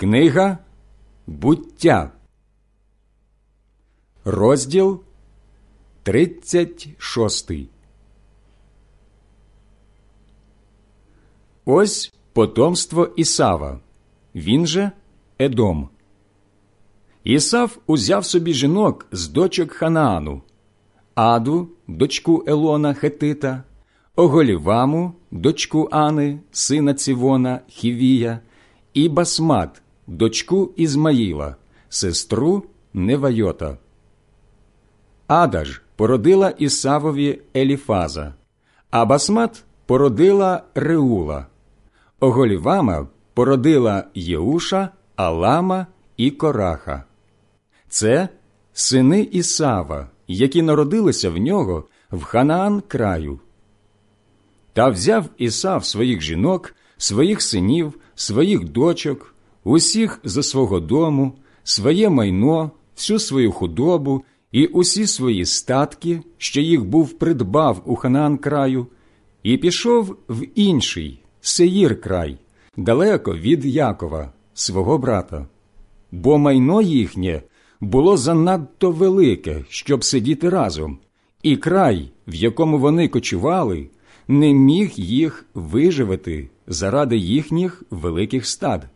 Книга буття, розділ 36. Ось потомство Ісава, він же Едом. Ісав узяв собі жінок з дочок Ханаану, Аду, дочку Елона Хетита, Оголіваму, дочку Ани, сина Цівона, Хівія, і Басмат, дочку Ізмаїла, сестру Невайота. Ада ж породила Ісавові Еліфаза, а Басмат породила Реула, Оголівама породила Єуша, Алама і Кораха. Це сини Ісава, які народилися в нього в Ханаан краю. Та взяв Ісав своїх жінок, своїх синів, своїх дочок, усіх за свого дому, своє майно, всю свою худобу і усі свої статки, що їх був придбав у Ханаан краю, і пішов в інший Сеїр край, далеко від Якова, свого брата. Бо майно їхнє було занадто велике, щоб сидіти разом, і край, в якому вони кочували, не міг їх виживити заради їхніх великих стад.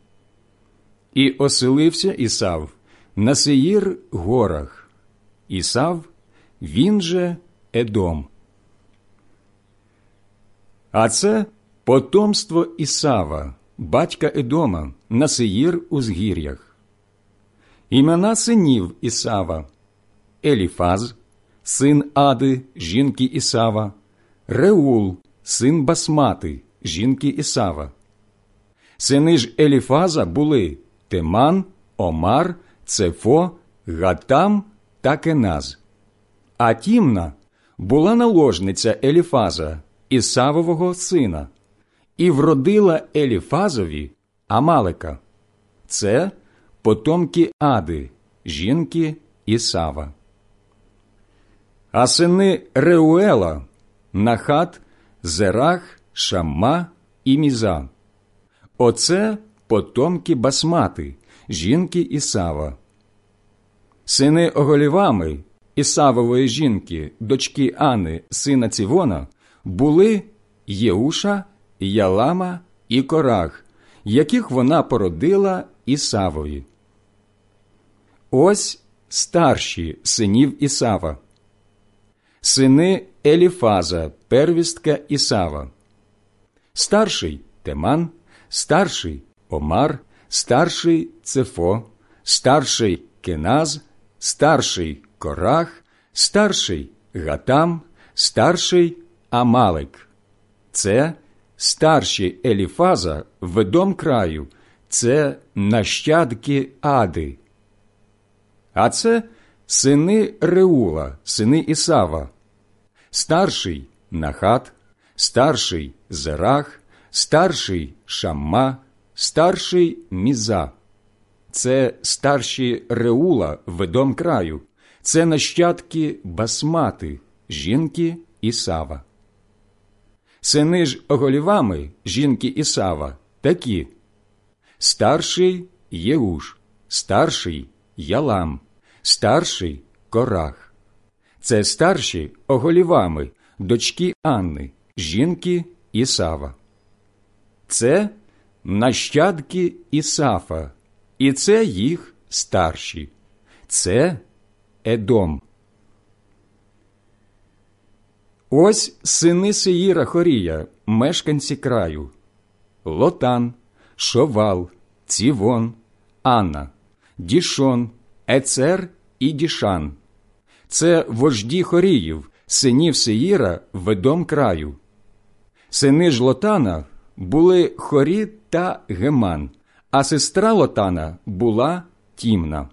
І оселився Ісав на Сеїр горах. Ісав, він же Едом. А це потомство Ісава, батька Едома, на Сеїр у згір'ях. Імена синів Ісава Еліфаз, син Ади, жінки Ісава, Реул, син Басмати, жінки Ісава. Сини ж Еліфаза були Теман, Омар, Цефо, Гатам та Кеназ. А Тімна була наложниця Еліфаза, Ісавового сина, і вродила Еліфазові Амалика. Це потомки Ади, жінки Ісава. А сини Реуела, Нахат, Зерах, Шамма і Міза. Оце потомки Басмати, жінки Ісава. Сини Оголівами, Ісавової жінки, дочки Ани, сина Цівона, були Єуша, Ялама і Корах, яких вона породила Ісавові. Ось старші синів Ісава. Сини Еліфаза, первістка Ісава. Старший Теман, старший Омар, старший Цефо, старший Кеназ, старший Корах, старший Гатам, старший Амалик. Це старші Еліфаза ведом краю, це нащадки Ади. А це сини Реула, сини Ісава, старший Нахат, старший Зерах, старший Шамма, старший Міза. Це старші Реула ведом краю, це нащадки Басмати, жінки Ісава. Сини ж Оголівами, жінки Ісава, такі старший Єуш, старший Ялам, старший Корах. Це старші Оголівами, дочки Анни, жінки Ісава. Це нащадки Ісафа, і це їх старші. Це Едом. Ось сини Сеїра Хорія, мешканці краю, Лотан, Шовал, Цівон, Анна, Дішон, Ецер і Дішан. Це вожді Хоріїв, синів Сеїра ведом краю. Сини ж Лотана були Хорі та Геман, а сестра Лотана була Тімна.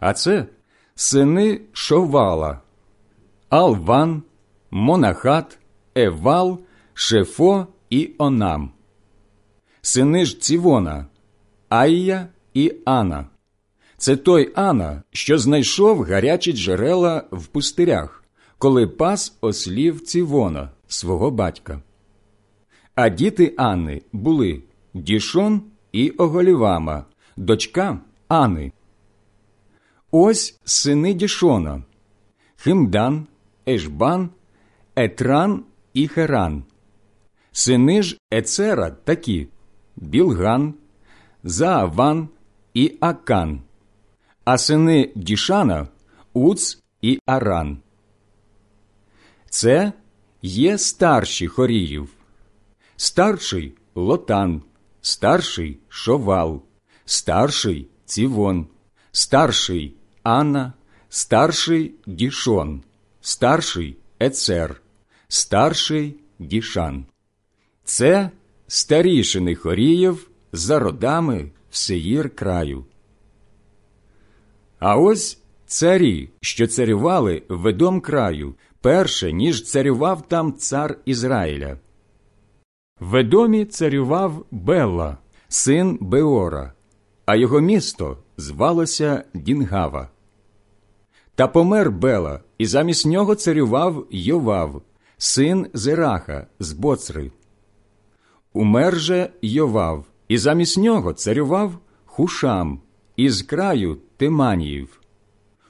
А це сини Шовала, Алван, Монахат, Евал, Шефо і Онам. Сини ж Цівона, Айя і Ана. Це той Ана, що знайшов гарячі джерела в пустирях, коли пас ослів Цівона, свого батька. А діти Анни були Дішон і Оголівама, дочка Ани. Ось сини Дішона Химдан, Ешбан, Етран і Херан. Сини ж Ецера такі Білган, Зааван і Акан, а сини Дішана Уц і Аран. Це є старші хоріїв, старший лотан, старший шовал, старший цівон, старший Анна, старший дішон, старший ецер, старший дішан. Це старішини хоріїв за родами в краю. А ось царі, що царювали в Едом краю, перше, ніж царював там цар Ізраїля. В Едомі царював Белла, син Беора, а його місто звалося Дінгава. Та помер Бела, і замість нього царював Йовав, син Зераха з Боцри. Умер же Йовав, і замість нього царював Хушам із краю Тиманіїв.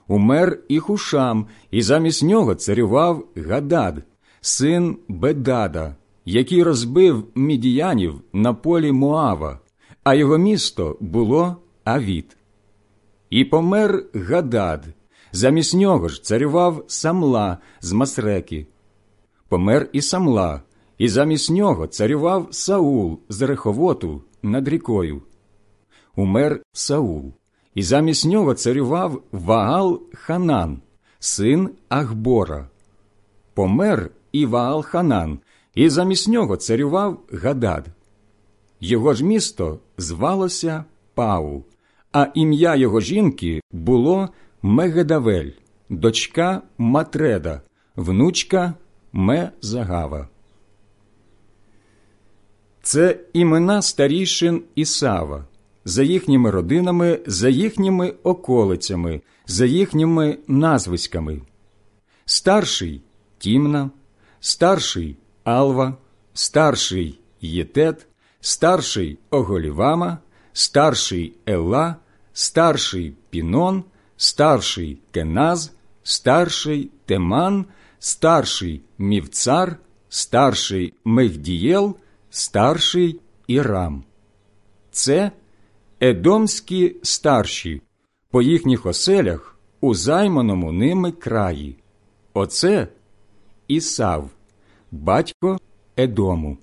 Умер і Хушам, і замість нього царював Гадад, син Бедада, який розбив мідіянів на полі Моава, а його місто було Авіт. І помер Гадад, замість нього ж царював Самла з Масреки. Помер і Самла, і замість нього царював Саул з Реховоту над рікою. Умер Саул, і замість нього царював Ваал Ханан, син Ахбора. Помер і Ваал Ханан, і замість нього царював Гадад. Його ж місто звалося Пау, а ім'я його жінки було Мегедавель, дочка Матреда, внучка Мезагава. Це імена старішин Ісава, за їхніми родинами, за їхніми околицями, за їхніми назвиськами. Старший Тімна, старший Алва, старший Єтет, старший Оголівама, старший Елла, старший Пінон, старший Кеназ, старший Теман, старший Мівцар, старший Мехдієл, старший Ірам. Це едомські старші по їхніх оселях у займаному ними краї. Оце Ісав, батько Едому.